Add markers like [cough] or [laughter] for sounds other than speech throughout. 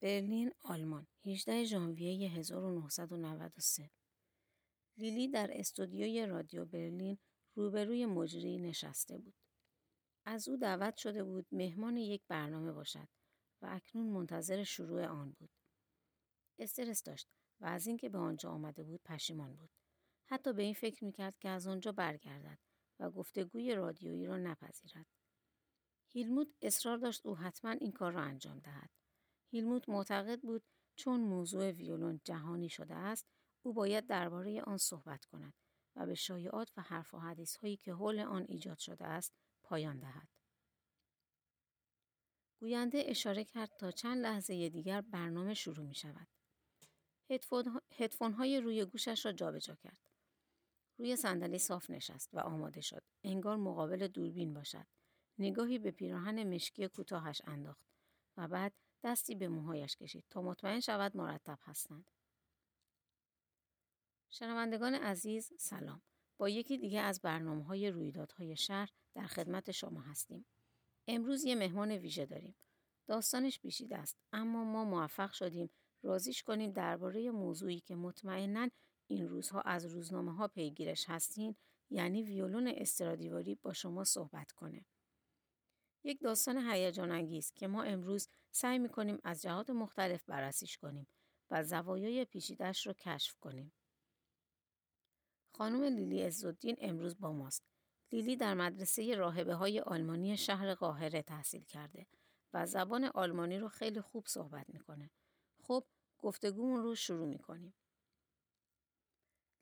برلین، آلمان، 18 ژانویه 1993 لیلی در استودیوی رادیو برلین روبروی مجری نشسته بود. از او دعوت شده بود مهمان یک برنامه باشد و اکنون منتظر شروع آن بود. استرس داشت و از اینکه به آنجا آمده بود پشیمان بود. حتی به این فکر می‌کرد که از آنجا برگردد و گفتگوی رادیویی را نپذیرد. هیلموت اصرار داشت او حتما این کار را انجام دهد. هیلموت معتقد بود چون موضوع ویولون جهانی شده است او باید درباره آن صحبت کند و به شایعات و حرف و حدیث هایی که حول آن ایجاد شده است پایان دهد. گوینده اشاره کرد تا چند لحظه دیگر برنامه شروع می شود. هدفون های روی گوشش را جابجا کرد. روی صندلی صاف نشست و آماده شد. انگار مقابل دوربین باشد. نگاهی به پیراهن مشکی کوتاهش انداخت و بعد دستی به موهایش کشید تا مطمئن شود مرتب هستند. شنوندگان عزیز سلام. با یکی دیگه از برنامه های رویدادهای شهر در خدمت شما هستیم. امروز یه مهمان ویژه داریم. داستانش بیشید است اما ما موفق شدیم رازیش کنیم درباره موضوعی که مطمئنا این روزها از روزنامه ها پیگیرش هستین یعنی ویولون استرادیواری با شما صحبت کنه. یک داستان هیجان انگیز که ما امروز سعی می‌کنیم از جهات مختلف بررسیش کنیم و زوایای پیچیدهش رو کشف کنیم. خانم لیلی عزالدین امروز با ماست. لیلی در مدرسه راهبه های آلمانی شهر قاهره تحصیل کرده و زبان آلمانی رو خیلی خوب صحبت می‌کنه. خب گفتگومون رو شروع می‌کنیم.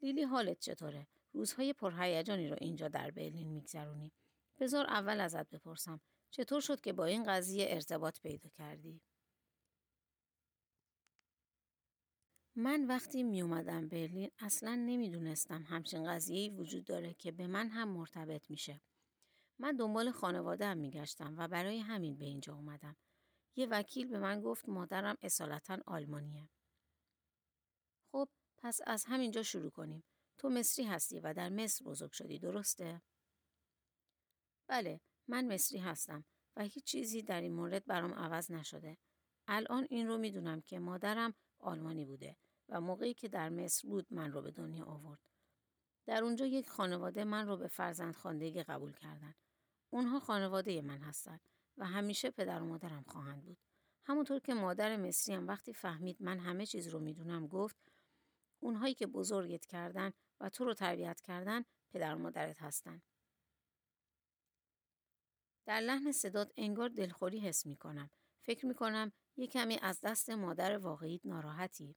لیلی حالت چطوره؟ روزهای پرهیجانی رو اینجا در برلین میگذرونی. بذار اول ازت بپرسم چطور شد که با این قضیه ارتباط پیدا کردی؟ من وقتی می اومدم برلین اصلا نمی‌دونستم همچین قضیه‌ای وجود داره که به من هم مرتبط میشه. من دنبال خانواده هم میگشتم و برای همین به اینجا اومدم. یه وکیل به من گفت مادرم اصالتا آلمانیه. خب پس از همینجا شروع کنیم. تو مصری هستی و در مصر بزرگ شدی درسته؟ بله من مصری هستم و هیچ چیزی در این مورد برام عوض نشده. الان این رو می‌دونم که مادرم آلمانی بوده و موقعی که در مصر بود من رو به دنیا آورد. در اونجا یک خانواده من رو به فرزند خاندگی قبول کردن. اونها خانواده من هستند و همیشه پدر و مادرم خواهند بود. همونطور که مادر مصری هم وقتی فهمید من همه چیز رو می‌دونم گفت اونهایی که بزرگت کردن و تو رو تربیت کردن پدر و مادرت هستن. در لحن صدات انگار دلخوری حس می کنم. فکر می کنم یه کمی از دست مادر واقعیت ناراحتی.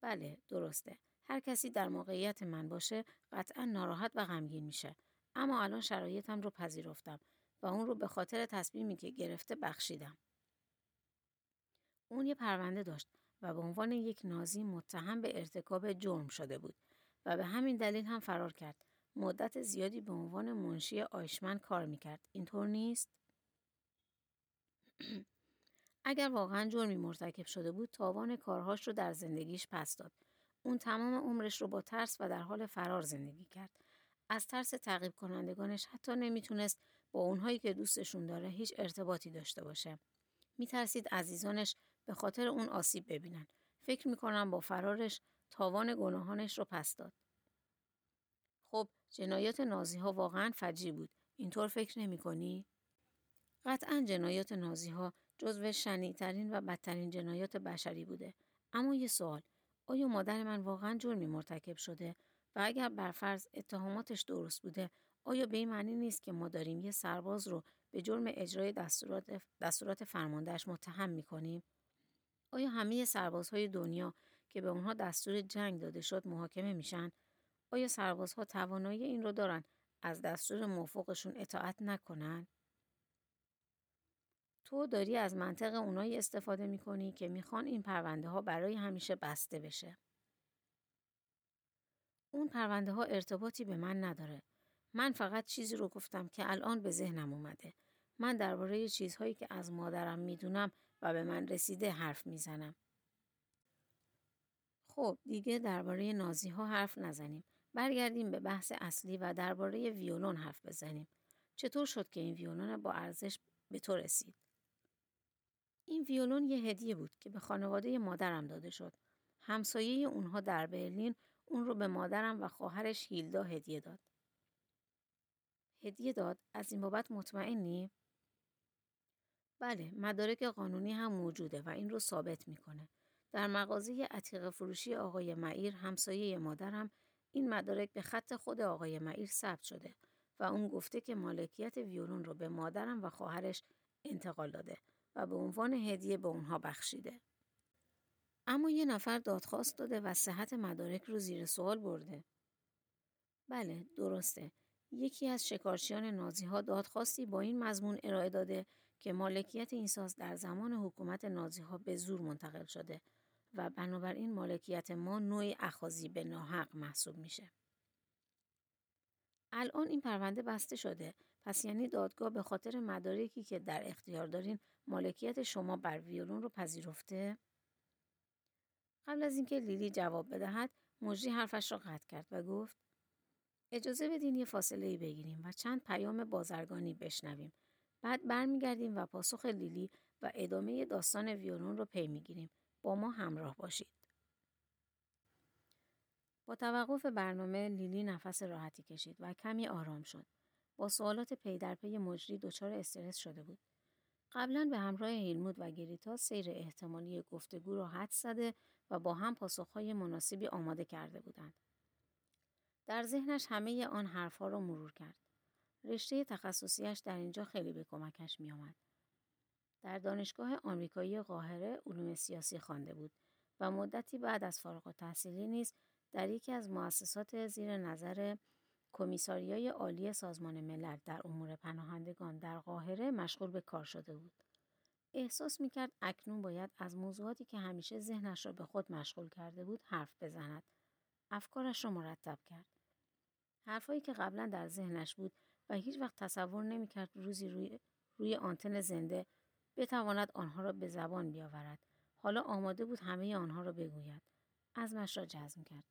بله درسته. هر کسی در موقعیت من باشه قطعا ناراحت و غمگین میشه. اما الان شرایطم رو پذیرفتم و اون رو به خاطر تصمیمی که گرفته بخشیدم. اون یه پرونده داشت و به عنوان یک نازی متهم به ارتکاب جرم شده بود و به همین دلیل هم فرار کرد. مدت زیادی به عنوان منشی آیشمن کار می‌کرد. اینطور نیست؟ [clears throat] اگر واقعا جرمی مرتکب شده بود تاوان کارهاش رو در زندگیش پس داد. اون تمام عمرش رو با ترس و در حال فرار زندگی کرد. از ترس تعقیب کنندگانش حتی نمی‌تونست با اونهایی که دوستشون داره هیچ ارتباطی داشته باشه. میترسید عزیزانش به خاطر اون آسیب ببینن. فکر می‌کنم با فرارش تاوان گناهانش رو پس داد. خب جنایات نازی ها واقعا فجی بود. اینطور فکر نمی کنی؟ قطعا جنایات نازی ها جزو شنیترین و بدترین جنایات بشری بوده. اما یه سوال آیا مادر من واقعا جرمی مرتکب شده و اگر برفرض اتهاماتش درست بوده آیا به این معنی نیست که ما داریم یه سرباز رو به جرم اجرای دستورات, دستورات فرماندهش متهم می‌کنیم؟ آیا همه سربازهای دنیا که به اونها دستور جنگ داده شد محاکمه میشن؟ آیا سربازها توانایی این رو دارن از دستور موفقشون اطاعت نکنن؟ تو داری از منطق اونایی استفاده می‌کنی که می‌خوان این پرونده ها برای همیشه بسته بشه. اون پرونده ها ارتباطی به من نداره. من فقط چیزی رو گفتم که الان به ذهنم اومده. من درباره چیزهایی که از مادرم می‌دونم و به من رسیده حرف می‌زنم. خب دیگه درباره نازی ها حرف نزنیم. برگردیم به بحث اصلی و درباره ویولون حرف بزنیم. چطور شد که این ویولون با ارزش به تو رسید؟ این ویولون یه هدیه بود که به خانواده مادرم داده شد. همسایه اونها در برلین اون رو به مادرم و خواهرش هیلدا هدیه داد. هدیه داد؟ از این بابت مطمئنی؟ بله، مدارک قانونی هم موجوده و این رو ثابت می‌کنه. در مغازه عتیق فروشی آقای معیر همسایه مادرم این مدارک به خط خود آقای معیر ثبت شده و اون گفته که مالکیت ویولون رو به مادرم و خواهرش انتقال داده و به عنوان هدیه به اونها بخشیده. اما یه نفر دادخواست داده و صحت مدارک رو زیر سوال برده. بله، درسته. یکی از شکارچیان نازی ها دادخواستی با این مضمون ارائه داده که مالکیت این ساز در زمان حکومت نازی ها به زور منتقل شده و بنابراین مالکیت ما نوعی اخاذی به ناحق محسوب میشه. الان این پرونده بسته شده پس یعنی دادگاه به خاطر مدارکی که در اختیار دارین مالکیت شما بر ویولون رو پذیرفته؟ قبل از اینکه لیلی جواب بدهد مجری حرفش را قطع کرد و گفت اجازه بدین یه فاصله ای بگیریم و چند پیام بازرگانی بشنویم بعد برمیگردیم و پاسخ لیلی و ادامه داستان ویولون رو پی می‌گیریم با ما همراه باشید با توقف برنامه لیلی نفس راحتی کشید و کمی آرام شد با سوالات پی در پی مجری دچار استرس شده بود قبلا به همراه هیلمود و گریتا سیر احتمالی گفتگو را حد زده و با هم پاسخهای مناسبی آماده کرده بودند. در ذهنش همه آن حرفها را مرور کرد. رشته تخصصیش در اینجا خیلی به کمکش می آمد. در دانشگاه آمریکایی قاهره علوم سیاسی خوانده بود و مدتی بعد از فارغ التحصیلی نیز در یکی از مؤسسات زیر نظر کمیساریای عالی سازمان ملل در امور پناهندگان در قاهره مشغول به کار شده بود. احساس می‌کرد اکنون باید از موضوعاتی که همیشه ذهنش را به خود مشغول کرده بود حرف بزند. افکارش را مرتب کرد. حرفایی که قبلا در ذهنش بود و هیچ وقت تصور نمی‌کرد روزی روی, روی آنتن زنده بتواند آنها را به زبان بیاورد. حالا آماده بود همه آنها را بگوید. ازمش را جزم کرد.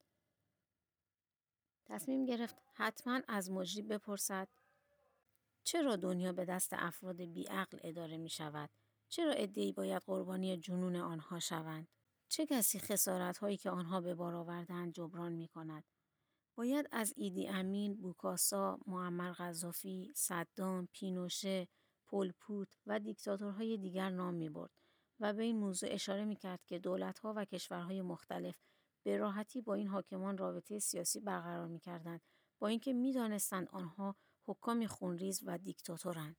تصمیم گرفت حتما از مجری بپرسد چرا دنیا به دست افراد بیعقل اداره می شود؟ چرا ادهی باید قربانی جنون آنها شوند؟ چه کسی خسارت هایی که آنها به بار آوردند جبران می کند؟ باید از ایدی امین، بوکاسا، معمر غذافی، صدام، پینوشه، پولپوت و دیکتاتورهای دیگر نام می برد و به این موضوع اشاره می کرد که دولتها و کشورهای مختلف به راحتی با این حاکمان رابطه سیاسی برقرار می کردند با اینکه می دانستند آنها حکامی خونریز و دیکتاتورند.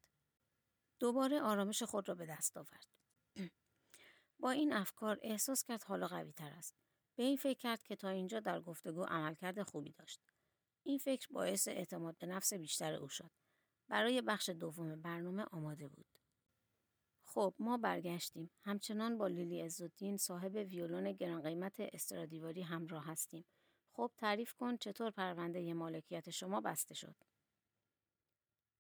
دوباره آرامش خود را به دست آورد. [clears throat] با این افکار احساس کرد حالا قوی تر است. به این فکر کرد که تا اینجا در گفتگو عملکرد خوبی داشت. این فکر باعث اعتماد به نفس بیشتر او شد. برای بخش دوم برنامه آماده بود. خب ما برگشتیم. همچنان با لیلی عزالدین صاحب ویولون گران قیمت استرادیواری همراه هستیم. خب تعریف کن چطور پرونده مالکیت شما بسته شد.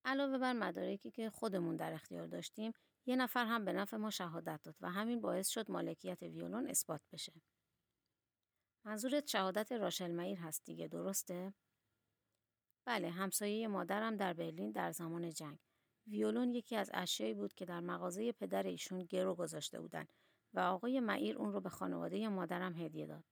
علاوه بر مدارکی که خودمون در اختیار داشتیم، یه نفر هم به نفع ما شهادت داد و همین باعث شد مالکیت ویولون اثبات بشه. منظورت شهادت راشل هست دیگه درسته؟ بله همسایه مادرم در برلین در زمان جنگ ویولون یکی از اشیایی بود که در مغازه پدر ایشون گرو گذاشته بودن و آقای معیر اون رو به خانواده مادرم هدیه داد.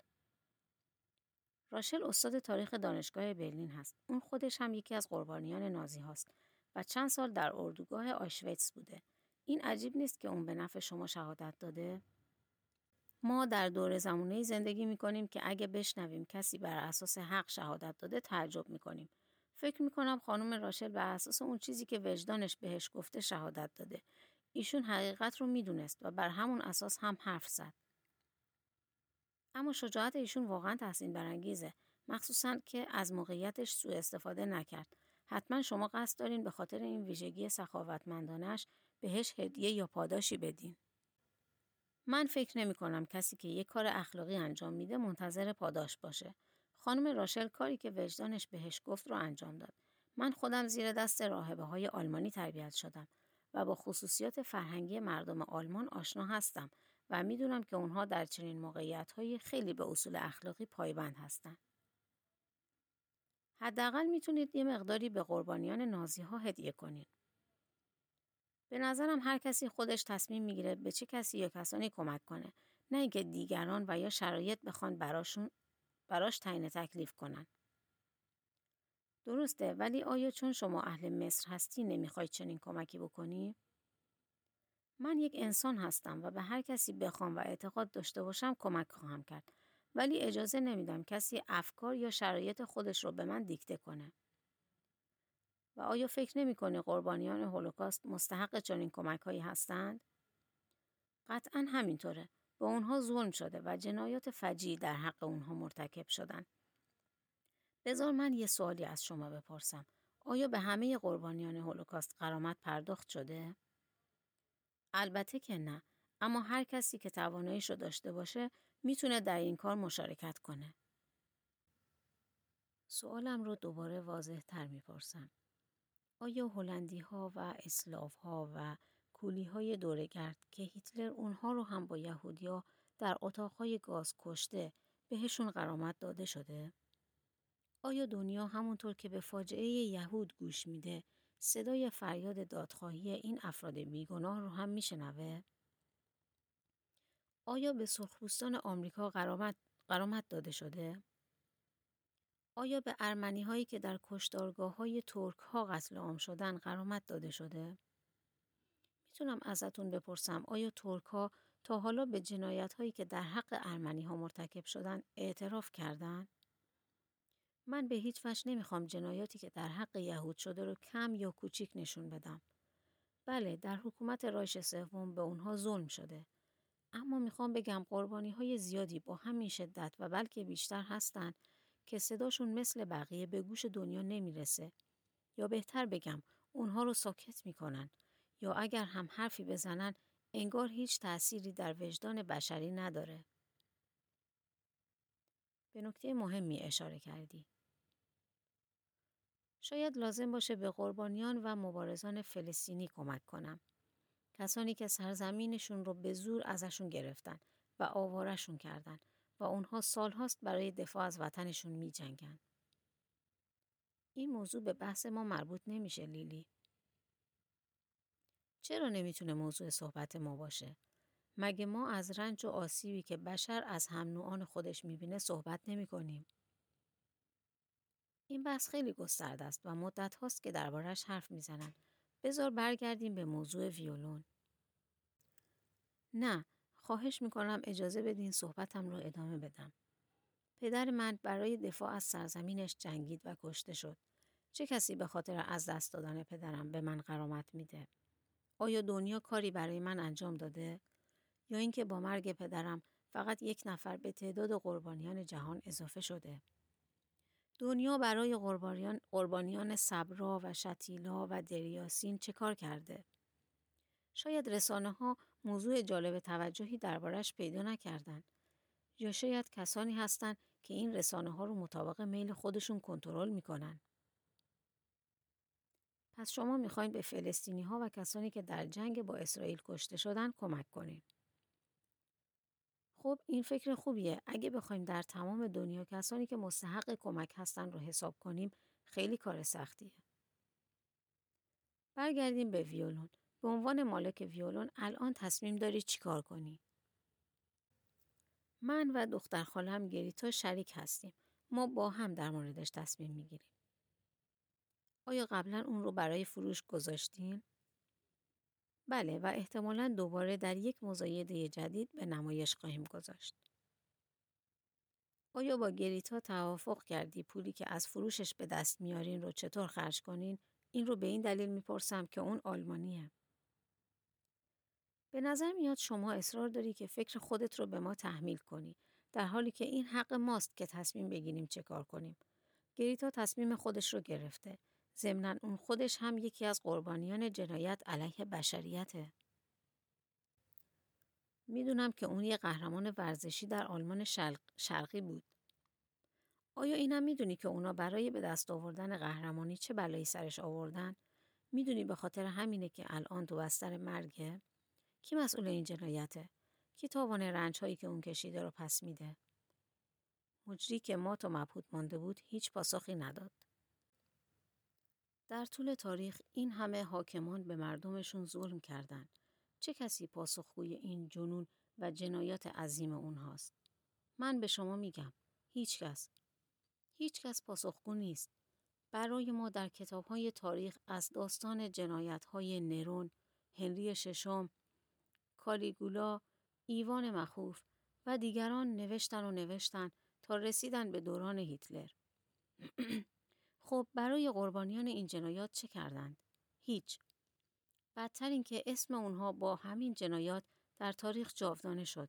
راشل استاد تاریخ دانشگاه برلین هست. اون خودش هم یکی از قربانیان نازی هاست و چند سال در اردوگاه آشویتس بوده. این عجیب نیست که اون به نفع شما شهادت داده؟ ما در دور زمونه زندگی می کنیم که اگه بشنویم کسی بر اساس حق شهادت داده تعجب می کنیم. فکر می‌کنم خانم راشل بر اساس اون چیزی که وجدانش بهش گفته شهادت داده. ایشون حقیقت رو می‌دونست و بر همون اساس هم حرف زد. اما شجاعت ایشون واقعا تحسین برانگیزه. مخصوصا که از موقعیتش سوء استفاده نکرد. حتما شما قصد دارین به خاطر این ویژگی سخاوتمندانش بهش هدیه یا پاداشی بدین. من فکر نمی کنم کسی که یک کار اخلاقی انجام میده منتظر پاداش باشه. خانم راشل کاری که وجدانش بهش گفت رو انجام داد. من خودم زیر دست راهبه های آلمانی تربیت شدم و با خصوصیات فرهنگی مردم آلمان آشنا هستم و می‌دونم که اونها در چنین موقعیت های خیلی به اصول اخلاقی پایبند هستند. حداقل می‌تونید یه مقداری به قربانیان نازی ها هدیه کنید. به نظرم هر کسی خودش تصمیم می‌گیره به چه کسی یا کسانی کمک کنه نه اینکه دیگران و یا شرایط بخوان براشون براش تعیین تکلیف کنن. درسته ولی آیا چون شما اهل مصر هستی نمی‌خوای چنین کمکی بکنی؟ من یک انسان هستم و به هر کسی بخوام و اعتقاد داشته باشم کمک خواهم کرد ولی اجازه نمیدم کسی افکار یا شرایط خودش رو به من دیکته کنه. و آیا فکر نمی کنی قربانیان هولوکاست مستحق چنین کمک هایی هستند؟ قطعا همینطوره. به اونها ظلم شده و جنایات فجی در حق اونها مرتکب شدن. بذار من یه سوالی از شما بپرسم. آیا به همه قربانیان هولوکاست قرامت پرداخت شده؟ البته که نه. اما هر کسی که تواناییش رو داشته باشه می‌تونه در این کار مشارکت کنه. سوالم رو دوباره واضح تر می‌پرسم. آیا هلندی ها و اسلاف ها و کولی های دورگرد که هیتلر اونها رو هم با یهودیا در اتاقهای گاز کشته بهشون قرامت داده شده؟ آیا دنیا همونطور که به فاجعه یهود گوش میده صدای فریاد دادخواهی این افراد بیگناه رو هم میشنوه؟ آیا به سرخپوستان آمریکا قرامت, قرامت داده شده؟ آیا به ارمنی هایی که در کشتارگاه های ترک ها قتل عام شدن قرامت داده شده؟ می‌تونم ازتون بپرسم آیا ترک ها تا حالا به جنایت هایی که در حق ارمنی ها مرتکب شدن اعتراف کردن؟ من به هیچ وجه نمی‌خوام جنایاتی که در حق یهود شده رو کم یا کوچیک نشون بدم. بله در حکومت رایش سوم به اونها ظلم شده. اما می‌خوام بگم قربانی های زیادی با همین شدت و بلکه بیشتر هستن که صداشون مثل بقیه به گوش دنیا نمی‌رسه. یا بهتر بگم اونها رو ساکت می‌کنن یا اگر هم حرفی بزنن انگار هیچ تأثیری در وجدان بشری نداره. به نکته مهمی اشاره کردی. شاید لازم باشه به قربانیان و مبارزان فلسطینی کمک کنم. کسانی که سرزمینشون رو به زور ازشون گرفتن و آوارشون کردن و اونها سالهاست برای دفاع از وطنشون می جنگن. این موضوع به بحث ما مربوط نمیشه لیلی. چرا نمی‌تونه موضوع صحبت ما باشه؟ مگه ما از رنج و آسیبی که بشر از هم نوعان خودش می‌بینه صحبت نمی کنیم؟ این بحث خیلی گسترده است و مدت هاست که دربارش حرف می‌زنن. بذار برگردیم به موضوع ویولون. نه، خواهش می‌کنم اجازه بدین صحبتم رو ادامه بدم. پدر من برای دفاع از سرزمینش جنگید و کشته شد. چه کسی به خاطر از دست دادن پدرم به من قرامت میده؟ آیا دنیا کاری برای من انجام داده؟ یا اینکه با مرگ پدرم فقط یک نفر به تعداد قربانیان جهان اضافه شده؟ دنیا برای قربانیان, قربانیان صبرا و شتیلا و دریاسین چه کار کرده؟ شاید رسانه ها موضوع جالب توجهی دربارش پیدا نکردند. یا شاید کسانی هستند که این رسانه ها رو مطابق میل خودشون کنترل می‌کنن. پس شما می‌خواین به فلسطینی ها و کسانی که در جنگ با اسرائیل کشته شدن کمک کنین. خب این فکر خوبیه. اگه بخوایم در تمام دنیا کسانی که مستحق کمک هستن رو حساب کنیم خیلی کار سختیه. برگردیم به ویولون. به عنوان مالک ویولون الان تصمیم داری چیکار کنی؟ من و دختر خالم گریتا شریک هستیم. ما با هم در موردش تصمیم می‌گیریم. آیا قبلا اون رو برای فروش گذاشتین؟ بله و احتمالا دوباره در یک مزایده جدید به نمایش خواهیم گذاشت. آیا با گریتا توافق کردی پولی که از فروشش به دست میارین رو چطور خرج کنین؟ این رو به این دلیل می‌پرسم که اون آلمانیه. به نظر میاد شما اصرار داری که فکر خودت رو به ما تحمیل کنی در حالی که این حق ماست که تصمیم بگیریم چه کار کنیم. گریتا تصمیم خودش رو گرفته. ضمنا اون خودش هم یکی از قربانیان جنایت علیه بشریته. می‌دونم که اون یه قهرمان ورزشی در آلمان شرقی بود. آیا اینم می‌دونی که اونا برای به دست آوردن قهرمانی چه بلایی سرش آوردن؟ می‌دونی به خاطر همینه که الان تو بستر مرگه؟ کی مسئول این جنایته؟ کی تاوان رنج هایی که اون کشیده رو پس میده؟ مجری که ما تو مبهوت مانده بود هیچ پاسخی نداد. در طول تاریخ این همه حاکمان به مردمشون ظلم کردند. چه کسی پاسخگوی این جنون و جنایات عظیم اونهاست؟ من به شما میگم هیچ کس. هیچ کس پاسخگو نیست. برای ما در کتاب های تاریخ از داستان جنایت های نرون، هنری ششم، کالیگولا، ایوان مخوف و دیگران نوشتن و نوشتن تا رسیدن به دوران هیتلر. [clears throat] خب برای قربانیان این جنایات چه کردند؟ هیچ. بدتر اینکه اسم اونها با همین جنایات در تاریخ جاودانه شد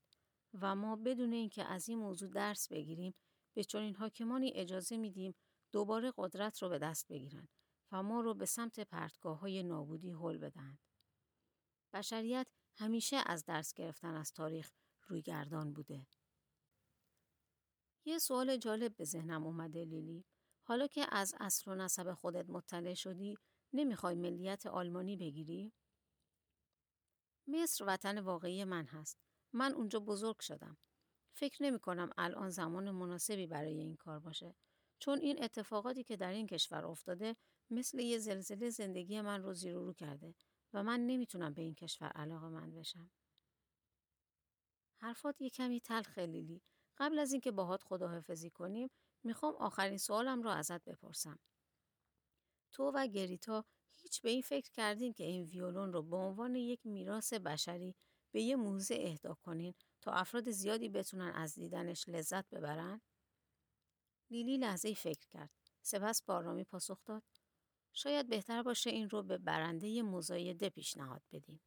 و ما بدون اینکه از این موضوع درس بگیریم به چنین حاکمانی اجازه میدیم دوباره قدرت رو به دست بگیرن و ما رو به سمت پرتگاه های نابودی حل بدهند. بشریت همیشه از درس گرفتن از تاریخ روی گردان بوده. یه سوال جالب به ذهنم اومده لیلی. حالا که از اصل و نسب خودت مطلع شدی نمی‌خوای ملیت آلمانی بگیری؟ مصر وطن واقعی من هست. من اونجا بزرگ شدم. فکر نمی کنم الان زمان مناسبی برای این کار باشه. چون این اتفاقاتی که در این کشور افتاده مثل یه زلزله زندگی من رو زیر رو کرده و من نمی‌تونم به این کشور علاقه من بشم. حرفات یه کمی تلخ لیلی. قبل از اینکه باهات خداحافظی کنیم می‌خوام آخرین سوالم رو ازت بپرسم. تو و گریتا هیچ به این فکر کردین که این ویولون رو به عنوان یک میراث بشری به یه موزه اهدا کنین تا افراد زیادی بتونن از دیدنش لذت ببرن؟ لیلی لحظه ای فکر کرد. سپس بارامی پاسخ داد. شاید بهتر باشه این رو به برنده مزایده پیشنهاد بدیم.